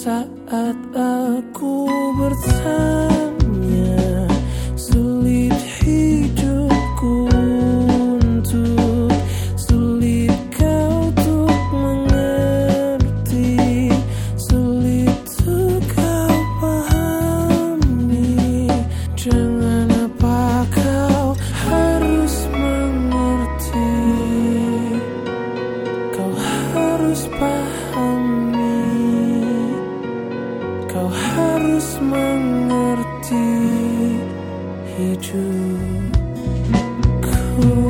saat aku bersama 第一支口